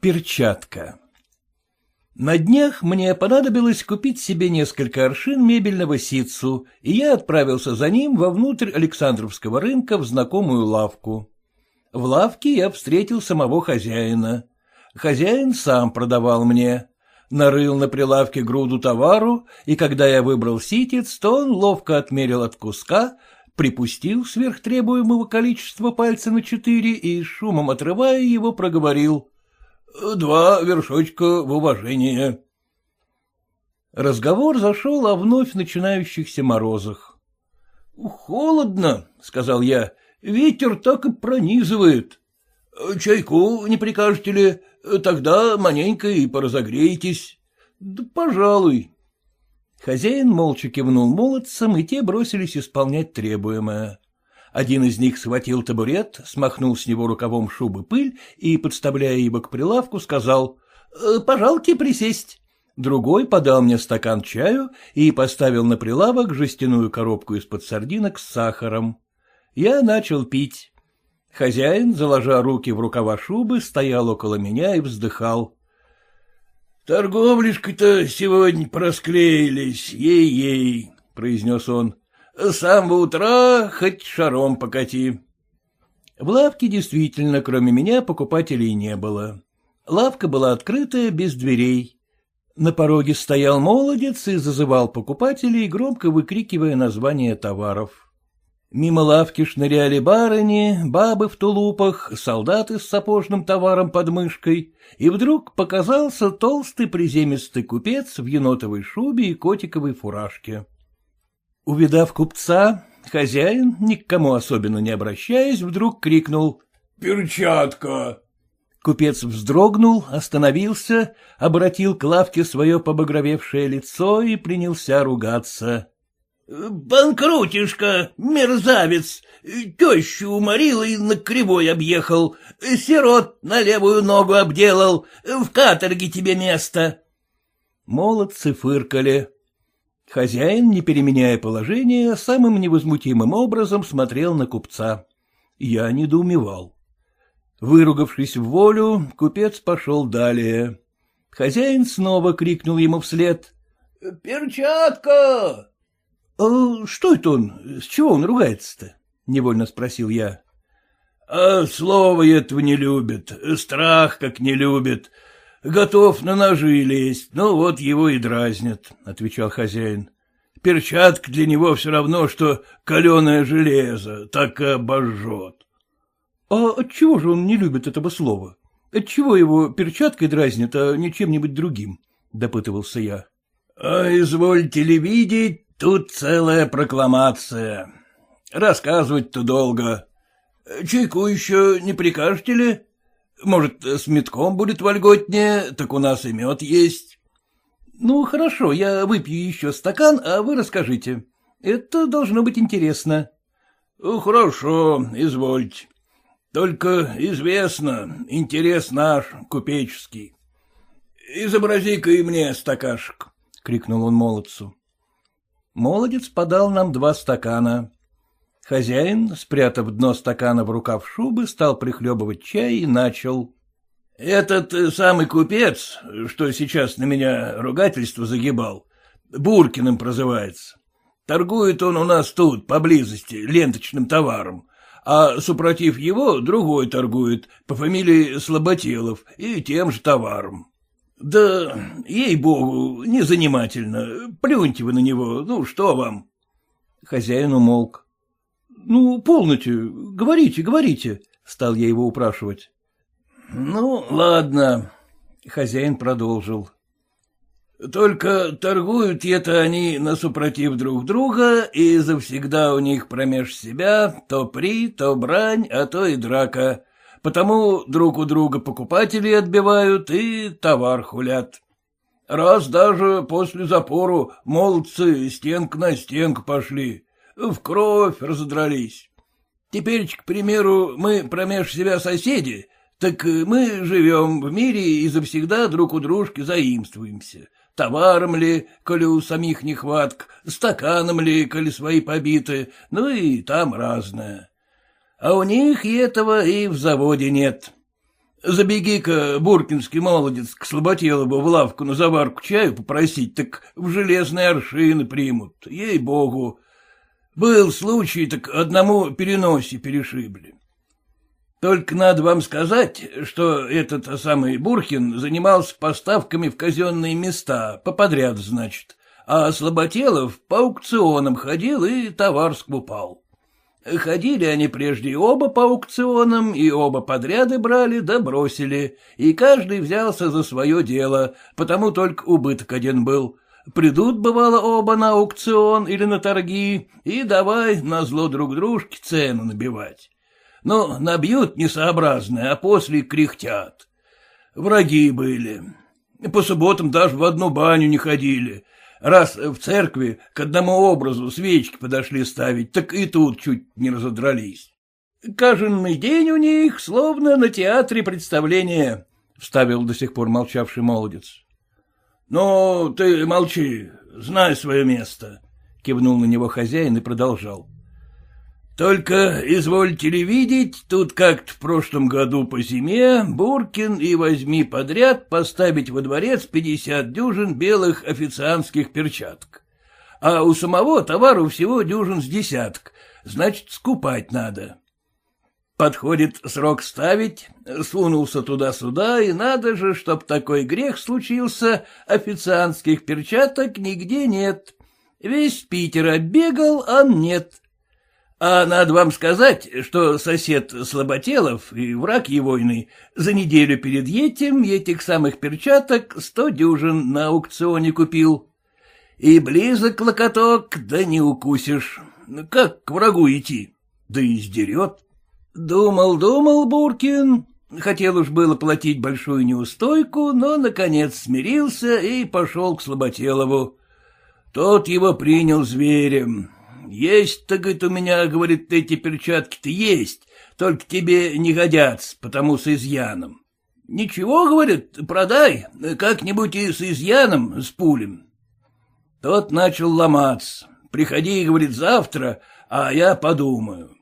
Перчатка На днях мне понадобилось купить себе несколько аршин мебельного ситцу, и я отправился за ним вовнутрь Александровского рынка в знакомую лавку. В лавке я встретил самого хозяина. Хозяин сам продавал мне. Нарыл на прилавке груду товару, и когда я выбрал ситец, то он ловко отмерил от куска, припустил сверх требуемого количества пальца на четыре и, шумом отрывая его, проговорил. — Два вершочка в уважение. Разговор зашел о вновь начинающихся морозах. — Холодно, — сказал я, — ветер так и пронизывает. — Чайку не прикажете ли? Тогда маленько и поразогреетесь. — Да, пожалуй. Хозяин молча кивнул молодцам, и те бросились исполнять требуемое. Один из них схватил табурет, смахнул с него рукавом шубы пыль и, подставляя его к прилавку, сказал «Э, «Пожалуйте присесть». Другой подал мне стакан чаю и поставил на прилавок жестяную коробку из-под сардинок с сахаром. Я начал пить. Хозяин, заложа руки в рукава шубы, стоял около меня и вздыхал. Торговлишки-то сегодня просклеились, ей-ей, — произнес он. — С самого утра хоть шаром покати. В лавке действительно, кроме меня, покупателей не было. Лавка была открытая, без дверей. На пороге стоял молодец и зазывал покупателей, громко выкрикивая названия товаров. Мимо лавки шныряли барыни, бабы в тулупах, солдаты с сапожным товаром под мышкой, и вдруг показался толстый приземистый купец в енотовой шубе и котиковой фуражке. Увидав купца, хозяин, ни к кому особенно не обращаясь, вдруг крикнул «Перчатка!». Купец вздрогнул, остановился, обратил к лавке свое побагровевшее лицо и принялся ругаться. Банкрутишка, мерзавец, тещу уморил и на кривой объехал, сирот на левую ногу обделал, в каторге тебе место. Молодцы фыркали. Хозяин, не переменяя положение, самым невозмутимым образом смотрел на купца. Я недоумевал. Выругавшись в волю, купец пошел далее. Хозяин снова крикнул ему вслед. — Перчатка! А что это он? С чего он ругается-то? — невольно спросил я. — А слово этого не любит, страх как не любит. Готов на ножи лезть, ну вот его и дразнят, — отвечал хозяин. Перчатка для него все равно, что каленое железо, так обожжет. — А отчего же он не любит этого слова? Отчего его перчаткой дразнят, а не чем-нибудь другим? — допытывался я. — А извольте ли видеть, Тут целая прокламация. Рассказывать-то долго. Чайку еще не прикажете ли? Может, с метком будет вольготнее, так у нас и мед есть. Ну, хорошо, я выпью еще стакан, а вы расскажите. Это должно быть интересно. Хорошо, извольте. Только известно, интерес наш, купеческий. Изобрази-ка и мне стакашек, — крикнул он молодцу. Молодец подал нам два стакана. Хозяин, спрятав дно стакана в рукав шубы, стал прихлебывать чай и начал. — Этот самый купец, что сейчас на меня ругательство загибал, Буркиным прозывается. Торгует он у нас тут, поблизости, ленточным товаром, а супротив его другой торгует по фамилии Слаботелов и тем же товаром. — Да, ей-богу, незанимательно. Плюньте вы на него, ну что вам? Хозяин умолк. — Ну, полноте, говорите, говорите, — стал я его упрашивать. — Ну, ладно, — хозяин продолжил. — Только торгуют это они насупротив друг друга, и завсегда у них промеж себя то при, то брань, а то и драка потому друг у друга покупателей отбивают и товар хулят. Раз даже после запору молодцы стенка на стенку пошли, в кровь разодрались. Теперь, к примеру, мы промеж себя соседи, так мы живем в мире и завсегда друг у дружки заимствуемся. Товаром ли, коли у самих нехватк, стаканом ли, коли свои побиты, ну и там разное а у них и этого и в заводе нет. Забеги-ка, буркинский молодец, к Слаботелову в лавку на заварку чаю попросить, так в железные аршины примут, ей-богу. Был случай, так одному переносе перешибли. Только надо вам сказать, что этот самый Бурхин занимался поставками в казенные места, поподряд, значит, а Слаботелов по аукционам ходил и товар скупал. Ходили они прежде оба по аукционам, и оба подряды брали да бросили, и каждый взялся за свое дело, потому только убыток один был. Придут, бывало, оба на аукцион или на торги, и давай на зло друг дружке цену набивать. Ну, набьют несообразное, а после кряхтят. Враги были. По субботам даже в одну баню не ходили, Раз в церкви к одному образу свечки подошли ставить, так и тут чуть не разодрались. Каждый день у них словно на театре представление, — вставил до сих пор молчавший молодец. — Ну, ты молчи, знай свое место, — кивнул на него хозяин и продолжал. Только, извольте ли видеть, тут как-то в прошлом году по зиме Буркин и возьми подряд поставить во дворец пятьдесят дюжин белых официантских перчаток. А у самого товару всего дюжин с десяток, значит, скупать надо. Подходит срок ставить, сунулся туда-сюда, и надо же, чтоб такой грех случился, официантских перчаток нигде нет. Весь Питер оббегал, а нет. А надо вам сказать, что сосед Слаботелов и враг егойный за неделю перед этим этих самых перчаток сто дюжин на аукционе купил. И близок локоток, да не укусишь. Как к врагу идти? Да и сдерет. Думал, думал Буркин. Хотел уж было платить большую неустойку, но, наконец, смирился и пошел к Слаботелову. Тот его принял зверем, есть-то, говорит, у меня, говорит, эти перчатки-то есть, только тебе не годятся, потому с изъяном. Ничего, говорит, продай, как-нибудь и с изъяном с пулем. Тот начал ломаться. Приходи, говорит, завтра, а я подумаю.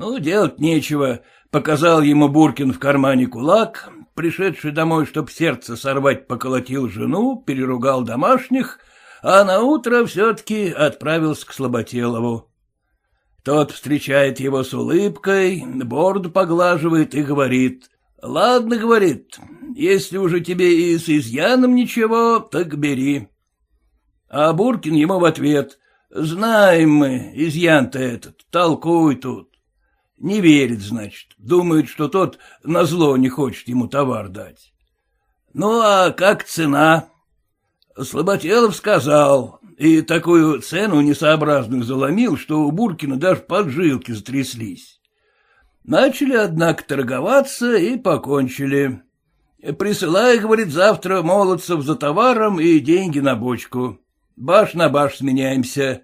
Ну, делать нечего. Показал ему Буркин в кармане кулак, пришедший домой, чтоб сердце сорвать, поколотил жену, переругал домашних — а на утро все-таки отправился к Слаботелову. Тот встречает его с улыбкой, борду поглаживает и говорит. — Ладно, — говорит, — если уже тебе и с изъяном ничего, так бери. А Буркин ему в ответ. — Знаем мы, изъян-то этот, толкуй тут. Не верит, значит, думает, что тот назло не хочет ему товар дать. Ну, а как цена? Слаботелов сказал, и такую цену несообразную заломил, что у Буркина даже поджилки затряслись. Начали, однако, торговаться и покончили. Присылай, говорит, завтра молодцев за товаром и деньги на бочку. Баш на баш сменяемся.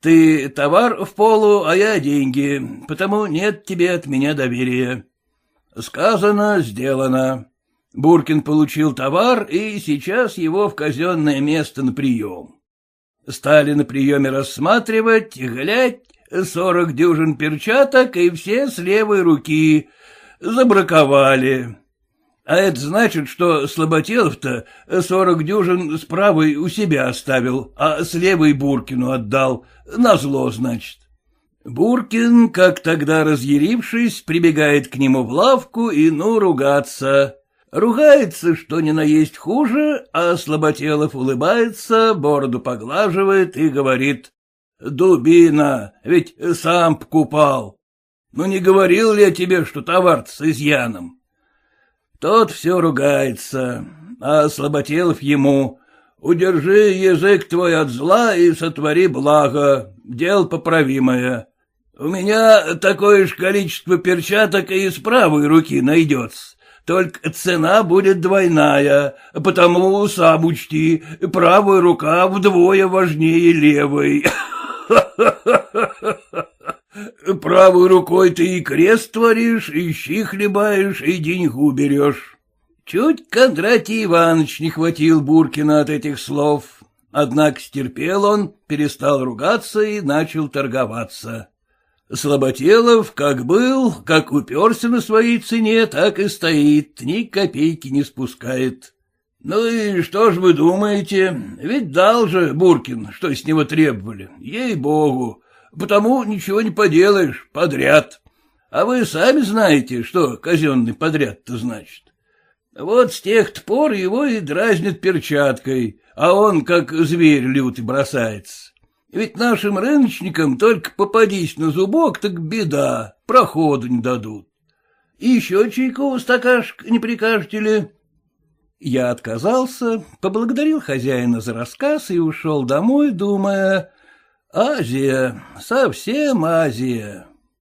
Ты товар в полу, а я деньги, потому нет тебе от меня доверия. Сказано, сделано. Буркин получил товар, и сейчас его в казенное место на прием. Стали на приеме рассматривать, глядь, сорок дюжин перчаток, и все с левой руки. Забраковали. А это значит, что Слаботелов-то сорок дюжин с правой у себя оставил, а с левой Буркину отдал. Назло, значит. Буркин, как тогда разъярившись, прибегает к нему в лавку и ну ругаться. Ругается, что ни на есть хуже, а Слаботелов улыбается, бороду поглаживает и говорит. «Дубина, ведь сам покупал. Ну не говорил ли я тебе, что товар с изъяном?» Тот все ругается, а Слаботелов ему. «Удержи язык твой от зла и сотвори благо, дел поправимое. У меня такое же количество перчаток и с правой руки найдется. Только цена будет двойная, потому сам учти, правая рука вдвое важнее левой. Правой рукой ты и крест творишь, и щи хлебаешь, и деньгу берешь. Чуть Кондратий Иванович не хватил Буркина от этих слов, однако стерпел он, перестал ругаться и начал торговаться. Слаботелов как был, как уперся на своей цене, так и стоит, ни копейки не спускает. Ну и что ж вы думаете, ведь дал же Буркин, что с него требовали, ей-богу, потому ничего не поделаешь, подряд. А вы сами знаете, что казенный подряд-то значит. Вот с тех пор его и дразнят перчаткой, а он как зверь лютый бросается. Ведь нашим рыночникам только попадись на зубок, так беда, проходу не дадут. Еще чайку стакашек не прикажете ли? Я отказался, поблагодарил хозяина за рассказ и ушел домой, думая, Азия, совсем Азия.